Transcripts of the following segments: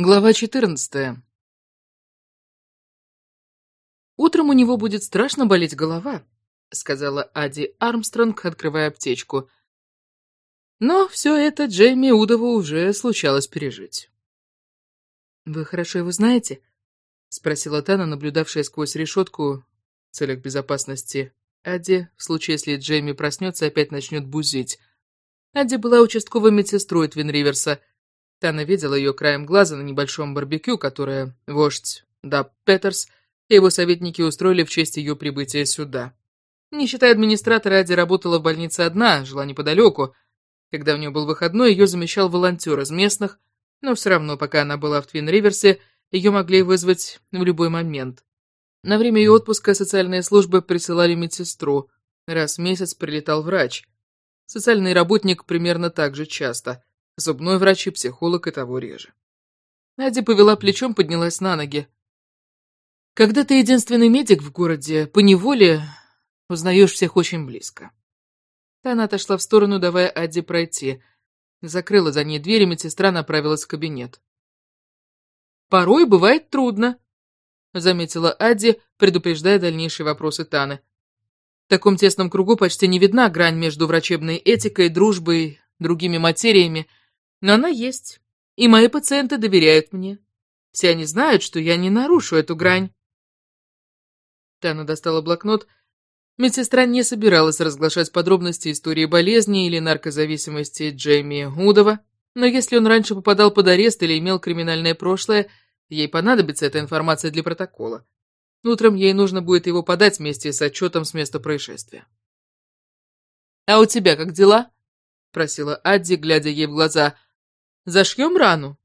Глава 14. «Утром у него будет страшно болеть голова», — сказала Ади Армстронг, открывая аптечку. Но все это Джейми Удову уже случалось пережить. «Вы хорошо его знаете?» — спросила Тана, наблюдавшая сквозь решетку в целях безопасности Ади, в случае, если Джейми проснется опять начнет бузить. Ади была участковой медсестрой Твин Риверса — Тана видела ее краем глаза на небольшом барбекю, которое вождь Даб Петерс и его советники устроили в честь ее прибытия сюда. Не считая администратора, Ади работала в больнице одна, жила неподалеку. Когда у нее был выходной, ее замещал волонтер из местных, но все равно, пока она была в Твин-Риверсе, ее могли вызвать в любой момент. На время ее отпуска социальные службы присылали медсестру. Раз в месяц прилетал врач. Социальный работник примерно так же часто. Зубной врач и психолог и того реже. Надя повела плечом, поднялась на ноги. Когда ты единственный медик в городе, поневоле узнаешь всех очень близко. Она отошла в сторону, давая Адди пройти. Закрыла за ней дверь, и медсестра направилась в кабинет. «Порой бывает трудно», — заметила Адди, предупреждая дальнейшие вопросы Таны. В таком тесном кругу почти не видна грань между врачебной этикой, дружбой, другими материями, но она есть, и мои пациенты доверяют мне. Все они знают, что я не нарушу эту грань. Тана достала блокнот. Медсестра не собиралась разглашать подробности истории болезни или наркозависимости Джейми Удова, но если он раньше попадал под арест или имел криминальное прошлое, ей понадобится эта информация для протокола. Утром ей нужно будет его подать вместе с отчетом с места происшествия. «А у тебя как дела?» — просила Адди, глядя ей в глаза — Зашьем рану?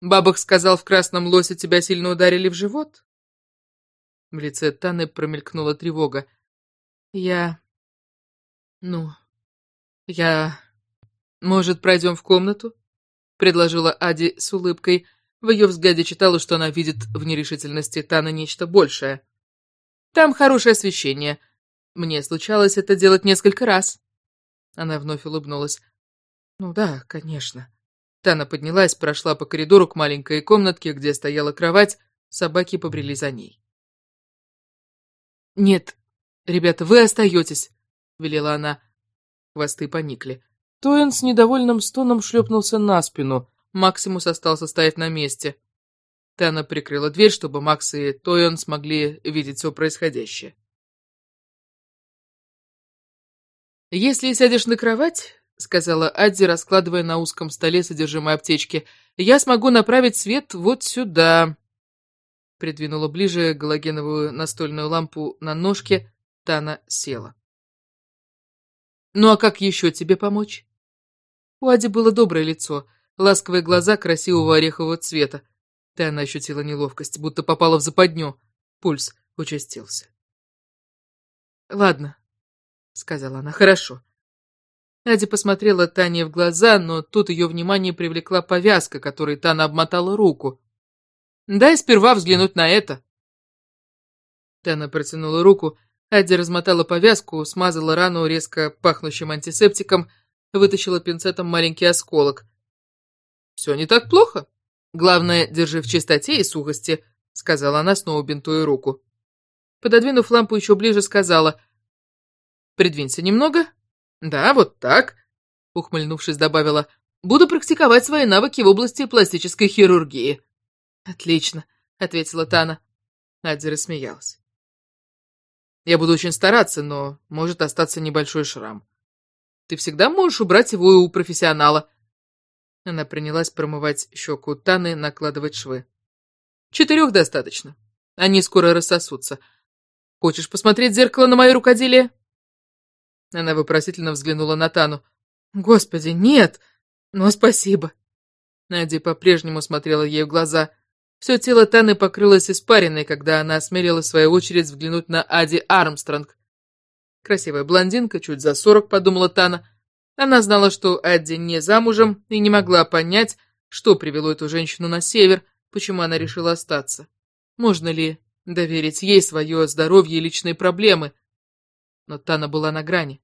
Бабах сказал, в красном лосе тебя сильно ударили в живот. В лице Таны промелькнула тревога. Я... Ну... Я... Может, пройдем в комнату? Предложила Ади с улыбкой. В ее взгляде читала, что она видит в нерешительности Таны нечто большее. Там хорошее освещение. Мне случалось это делать несколько раз. Она вновь улыбнулась. Ну да, конечно. Тана поднялась, прошла по коридору к маленькой комнатке, где стояла кровать, собаки побрели за ней. «Нет, ребята, вы остаетесь», — велела она. Хвосты поникли. Тоин с недовольным стоном шлепнулся на спину. Максимус остался стоять на месте. Тана прикрыла дверь, чтобы Макс и Тойон смогли видеть все происходящее. «Если сядешь на кровать, — сказала Адди, раскладывая на узком столе содержимое аптечки. «Я смогу направить свет вот сюда». Придвинула ближе галогеновую настольную лампу на ножке. Тана села. «Ну а как еще тебе помочь?» У Ади было доброе лицо, ласковые глаза красивого орехового цвета. Тана ощутила неловкость, будто попала в западню. Пульс участился. «Ладно», — сказала она, — «хорошо. Надя посмотрела Тане в глаза, но тут ее внимание привлекла повязка, которой Тана обмотала руку. «Дай сперва взглянуть на это». Тана протянула руку, Адя размотала повязку, смазала рану резко пахнущим антисептиком, вытащила пинцетом маленький осколок. «Все не так плохо. Главное, держи в чистоте и сухости», — сказала она, снова бинтуя руку. Пододвинув лампу еще ближе, сказала, «Придвинься немного, «Да, вот так», — ухмыльнувшись, добавила, «буду практиковать свои навыки в области пластической хирургии». «Отлично», — ответила Тана. Надя рассмеялась. «Я буду очень стараться, но может остаться небольшой шрам. Ты всегда можешь убрать его у профессионала». Она принялась промывать щеку Таны, накладывать швы. «Четырех достаточно. Они скоро рассосутся. Хочешь посмотреть зеркало на мое рукоделие?» Она вопросительно взглянула на Тану. «Господи, нет! Но спасибо!» Надя по-прежнему смотрела ей в глаза. Все тело Таны покрылось испариной, когда она осмелила в свою очередь взглянуть на Ади Армстронг. Красивая блондинка, чуть за сорок, подумала Тана. Она знала, что Адди не замужем, и не могла понять, что привело эту женщину на север, почему она решила остаться. Можно ли доверить ей свое здоровье и личные проблемы? Но Тана была на грани.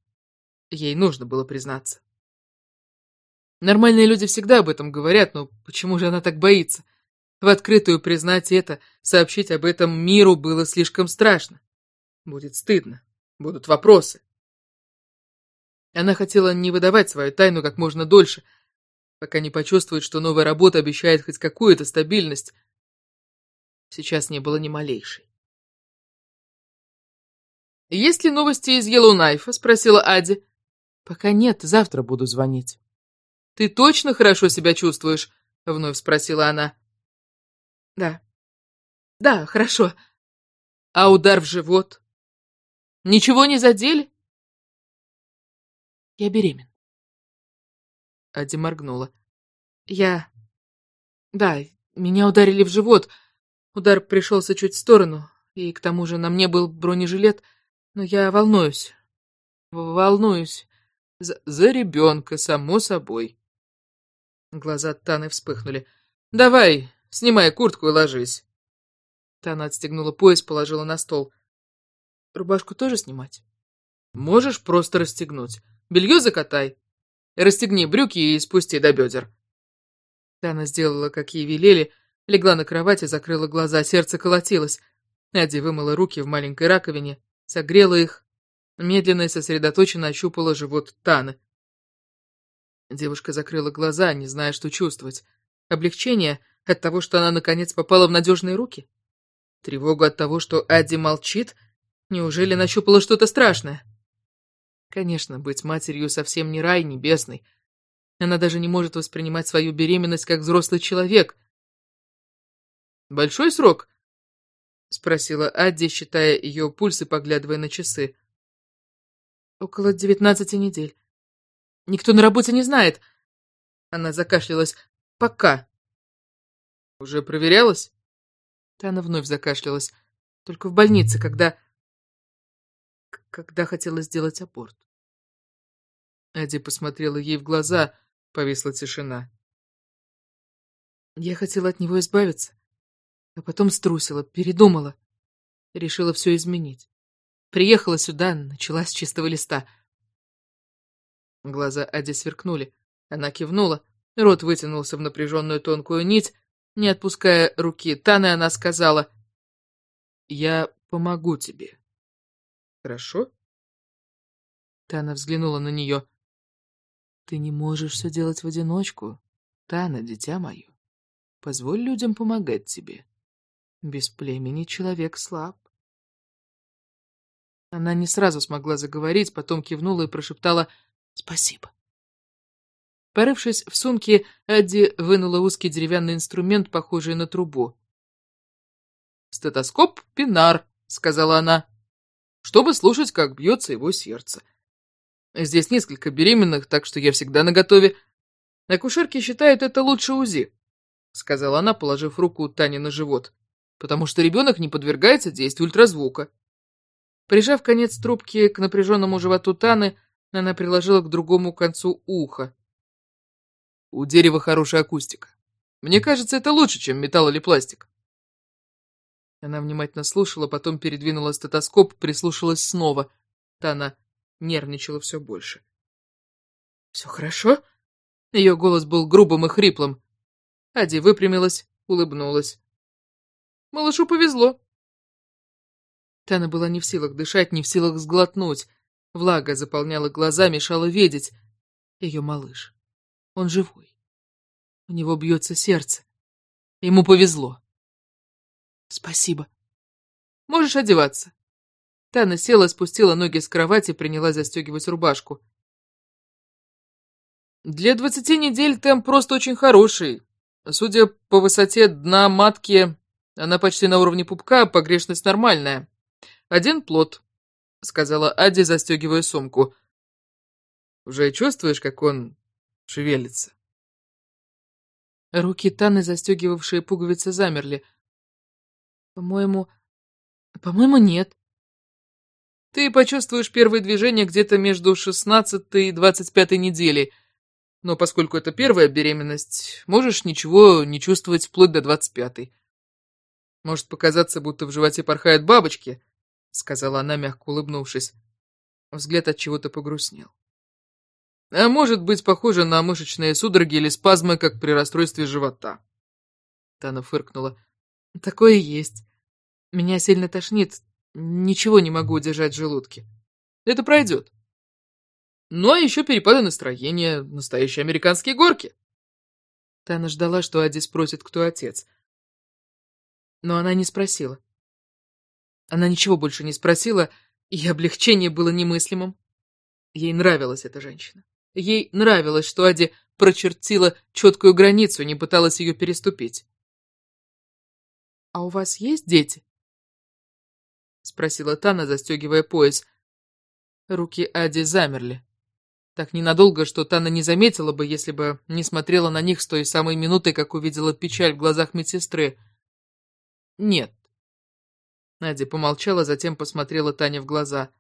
Ей нужно было признаться. Нормальные люди всегда об этом говорят, но почему же она так боится? В открытую признать это, сообщить об этом миру было слишком страшно. Будет стыдно, будут вопросы. Она хотела не выдавать свою тайну как можно дольше, пока не почувствует, что новая работа обещает хоть какую-то стабильность. Сейчас не было ни малейшей. «Есть ли новости из Йеллоунайфа?» — спросила Ади. «Пока нет, завтра буду звонить». «Ты точно хорошо себя чувствуешь?» — вновь спросила она. «Да. Да, хорошо. А удар в живот? Ничего не задели?» «Я беременна». Ади моргнула. «Я... Да, меня ударили в живот. Удар пришелся чуть в сторону, и к тому же на мне был бронежилет». Но я волнуюсь. Волнуюсь. За, за ребенка, само собой. Глаза Таны вспыхнули. Давай, снимай куртку и ложись. Тана отстегнула пояс, положила на стол. Рубашку тоже снимать? Можешь просто расстегнуть. Белье закатай. Расстегни брюки и спусти до бедер. Тана сделала, как ей велели, легла на кровать и закрыла глаза, сердце колотилось. Надя вымыла руки в маленькой раковине, согрела их, медленно и сосредоточенно ощупала живот Таны. Девушка закрыла глаза, не зная, что чувствовать. Облегчение от того, что она наконец попала в надежные руки? Тревогу от того, что Адди молчит? Неужели нащупала что-то страшное? Конечно, быть матерью совсем не рай небесный. Она даже не может воспринимать свою беременность как взрослый человек. Большой срок — спросила Адди, считая ее пульс и поглядывая на часы. «Около девятнадцати недель. Никто на работе не знает». Она закашлялась. «Пока». «Уже проверялась?» Тана вновь закашлялась. «Только в больнице, когда...» Когда хотела сделать аборт. Адди посмотрела ей в глаза, повисла тишина. Я хотела от него избавиться. А потом струсила, передумала. Решила все изменить. Приехала сюда, начала с чистого листа. Глаза Ади сверкнули. Она кивнула. Рот вытянулся в напряженную тонкую нить. Не отпуская руки Таны, она сказала, «Я помогу тебе. Хорошо?» Тана взглянула на нее. «Ты не можешь все делать в одиночку, Тана, дитя мое. Позволь людям помогать тебе. Без племени человек слаб. Она не сразу смогла заговорить, потом кивнула и прошептала «Спасибо». Порывшись в сумке, Адди вынула узкий деревянный инструмент, похожий на трубу. «Стетоскоп Пинар», — сказала она, — «чтобы слушать, как бьется его сердце. Здесь несколько беременных, так что я всегда наготове. Акушерки считают это лучше УЗИ», — сказала она, положив руку Тане на живот потому что ребенок не подвергается действию ультразвука. Прижав конец трубки к напряженному животу Таны, она приложила к другому концу уха. У дерева хорошая акустика. Мне кажется, это лучше, чем металл или пластик. Она внимательно слушала, потом передвинула стетоскоп, прислушалась снова. Тана нервничала все больше. «Все хорошо?» Ее голос был грубым и хриплым. Ади выпрямилась, улыбнулась. Малышу повезло. Тана была не в силах дышать, не в силах сглотнуть. Влага заполняла глаза, мешала видеть. Ее малыш. Он живой. У него бьется сердце. Ему повезло. Спасибо. Можешь одеваться. Тана села, спустила ноги с кровати, принялась застегивать рубашку. Для двадцати недель темп просто очень хороший. Судя по высоте дна матки, она почти на уровне пупка, погрешность нормальная. Один плод, сказала Ади, застегивая сумку. Уже чувствуешь, как он шевелится? Руки Таны, застегивавшие пуговицы, замерли. По-моему... По-моему, нет. Ты почувствуешь первые движения где-то между шестнадцатой и двадцать пятой неделей. Но поскольку это первая беременность, можешь ничего не чувствовать вплоть до двадцать пятой. Может показаться, будто в животе порхают бабочки, сказала она, мягко улыбнувшись. Взгляд от чего-то погрустнел. А может быть похоже на мышечные судороги или спазмы, как при расстройстве живота. Тана фыркнула. Такое есть. Меня сильно тошнит. Ничего не могу удержать в желудке. Это пройдет. Ну, а еще перепады настроения, настоящие американские горки. Тана ждала, что Ади спросит, кто отец. Но она не спросила. Она ничего больше не спросила, и облегчение было немыслимым. Ей нравилась эта женщина. Ей нравилось, что Ади прочертила четкую границу, не пыталась ее переступить. «А у вас есть дети?» — спросила Тана, застегивая пояс. Руки Ади замерли. Так ненадолго, что Тана не заметила бы, если бы не смотрела на них с той самой минуты, как увидела печаль в глазах медсестры. «Нет». Надя помолчала, затем посмотрела Тане в глаза.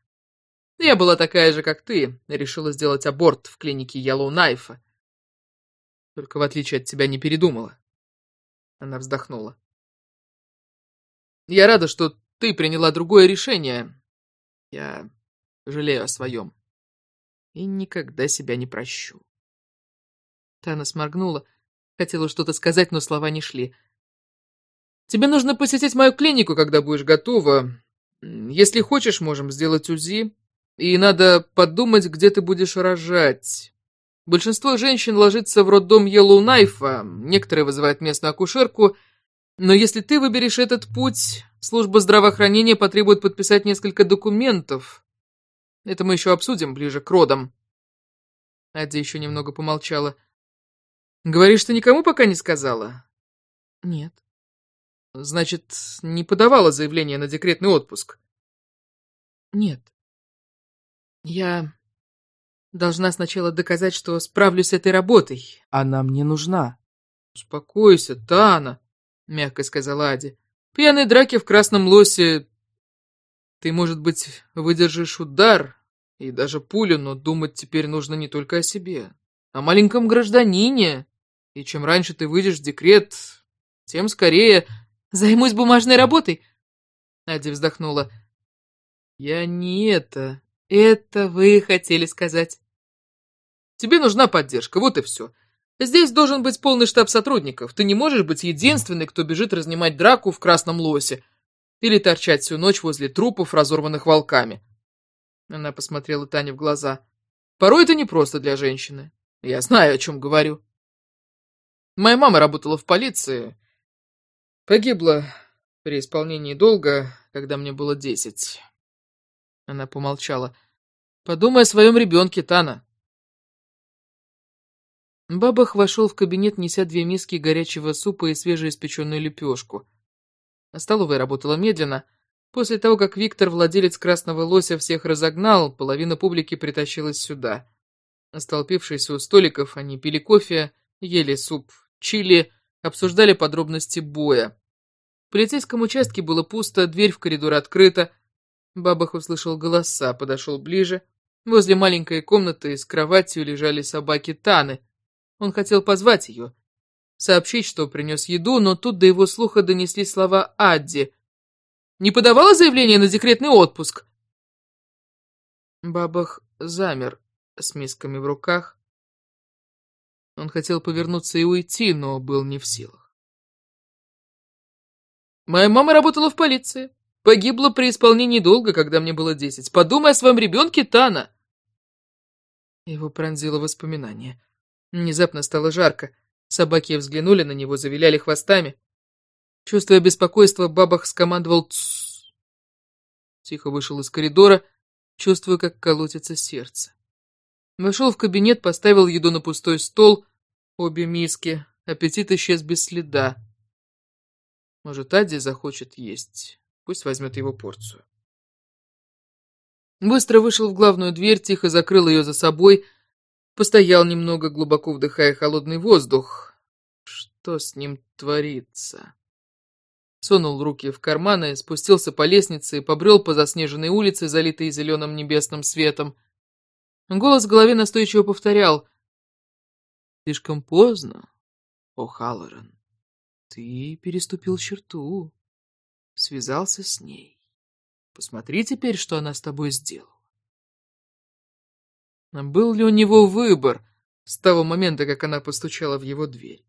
«Я была такая же, как ты, решила сделать аборт в клинике Yellow Knife. Только в отличие от тебя не передумала». Она вздохнула. «Я рада, что ты приняла другое решение. Я жалею о своем. И никогда себя не прощу». Тана сморгнула, хотела что-то сказать, но слова не шли. Тебе нужно посетить мою клинику, когда будешь готова. Если хочешь, можем сделать УЗИ. И надо подумать, где ты будешь рожать. Большинство женщин ложится в роддом Йеллоу-Найфа, некоторые вызывают местную акушерку, но если ты выберешь этот путь, служба здравоохранения потребует подписать несколько документов. Это мы еще обсудим ближе к родам. Адя еще немного помолчала. Говоришь, ты никому пока не сказала? Нет. Значит, не подавала заявление на декретный отпуск? Нет. Я должна сначала доказать, что справлюсь с этой работой. Она мне нужна. Успокойся, Тана, мягко сказала Ади. Пьяные драки в красном лосе. Ты, может быть, выдержишь удар и даже пулю, но думать теперь нужно не только о себе, о маленьком гражданине. И чем раньше ты выйдешь в декрет, тем скорее Займусь бумажной работой. Надя вздохнула. Я не это. Это вы хотели сказать. Тебе нужна поддержка, вот и все. Здесь должен быть полный штаб сотрудников. Ты не можешь быть единственный, кто бежит разнимать драку в красном лосе. Или торчать всю ночь возле трупов, разорванных волками. Она посмотрела Тане в глаза. Порой это непросто для женщины. Я знаю, о чем говорю. Моя мама работала в полиции. Погибла при исполнении долга, когда мне было десять. Она помолчала. Подумай о своем ребенке, Тана. Бабах вошел в кабинет, неся две миски горячего супа и свежеиспеченную лепешку. Столовая работала медленно. После того, как Виктор, владелец красного лося, всех разогнал, половина публики притащилась сюда. Столпившись у столиков, они пили кофе, ели суп чили, обсуждали подробности боя. В полицейском участке было пусто, дверь в коридор открыта. Бабах услышал голоса, подошел ближе. Возле маленькой комнаты с кроватью лежали собаки Таны. Он хотел позвать ее, сообщить, что принес еду, но тут до его слуха донесли слова Адди. «Не подавала заявление на декретный отпуск?» Бабах замер с мисками в руках. Он хотел повернуться и уйти, но был не в силах. Моя мама работала в полиции. Погибла при исполнении долга, когда мне было десять. Подумай о своем ребенке, Тана. Его пронзило воспоминание. Внезапно стало жарко. Собаки взглянули на него, завиляли хвостами. Чувствуя беспокойство, Бабах скомандовал «Тссс». Тихо вышел из коридора, чувствуя, как колотится сердце. Вошел в кабинет, поставил еду на пустой стол, обе миски. Аппетит исчез без следа. Может, Ади захочет есть. Пусть возьмет его порцию. Быстро вышел в главную дверь, тихо закрыл ее за собой, постоял немного, глубоко вдыхая холодный воздух. Что с ним творится? Сунул руки в карманы, спустился по лестнице и побрел по заснеженной улице, залитой зеленым небесным светом. Голос в голове настойчиво повторял. «Слишком поздно, о Халлоран. Ты переступил черту, связался с ней. Посмотри теперь, что она с тобой сделала». Был ли у него выбор с того момента, как она постучала в его дверь?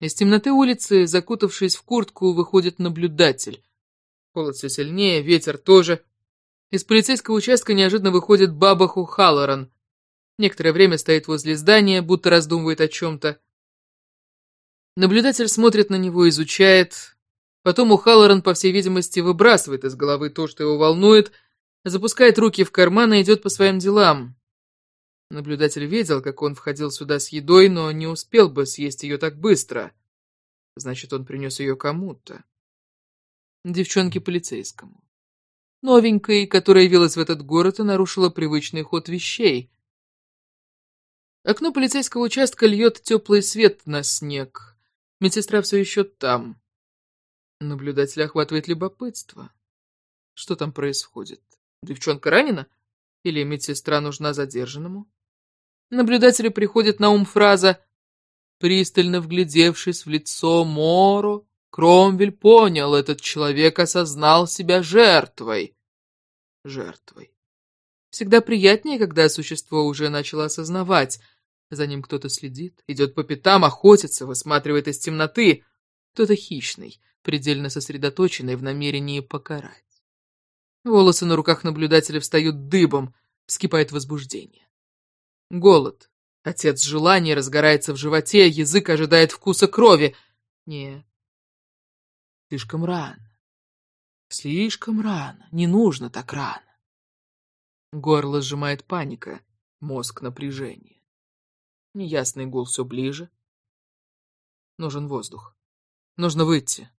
Из темноты улицы, закутавшись в куртку, выходит наблюдатель. Холод все сильнее, ветер тоже. Из полицейского участка неожиданно выходит Бабаху Халлоран. Некоторое время стоит возле здания, будто раздумывает о чем-то. Наблюдатель смотрит на него, изучает. Потом у Халлоран, по всей видимости, выбрасывает из головы то, что его волнует, запускает руки в карман и идет по своим делам. Наблюдатель видел, как он входил сюда с едой, но не успел бы съесть ее так быстро. Значит, он принес ее кому-то. Девчонке полицейскому. Новенькой, которая явилась в этот город и нарушила привычный ход вещей. Окно полицейского участка льет теплый свет на снег. Медсестра все еще там. Наблюдатель охватывает любопытство. Что там происходит? Девчонка ранена? Или медсестра нужна задержанному? Наблюдателю приходит на ум фраза «Пристально вглядевшись в лицо Моро, Кромвель понял, этот человек осознал себя жертвой». Жертвой. Всегда приятнее, когда существо уже начало осознавать. За ним кто-то следит, идет по пятам, охотится, высматривает из темноты. Кто-то хищный, предельно сосредоточенный в намерении покарать. Волосы на руках наблюдателя встают дыбом, вскипает возбуждение. Голод. Отец желания разгорается в животе, язык ожидает вкуса крови. Нет. Слишком рано. Слишком рано. Не нужно так рано. Горло сжимает паника, мозг напряжение. Неясный гул все ближе. Нужен воздух. Нужно выйти.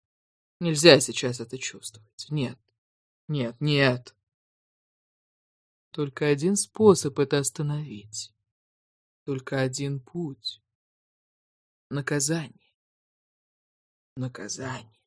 Нельзя сейчас это чувствовать. Нет. Нет, нет. Только один способ это остановить. Только один путь. Наказание. Наказание.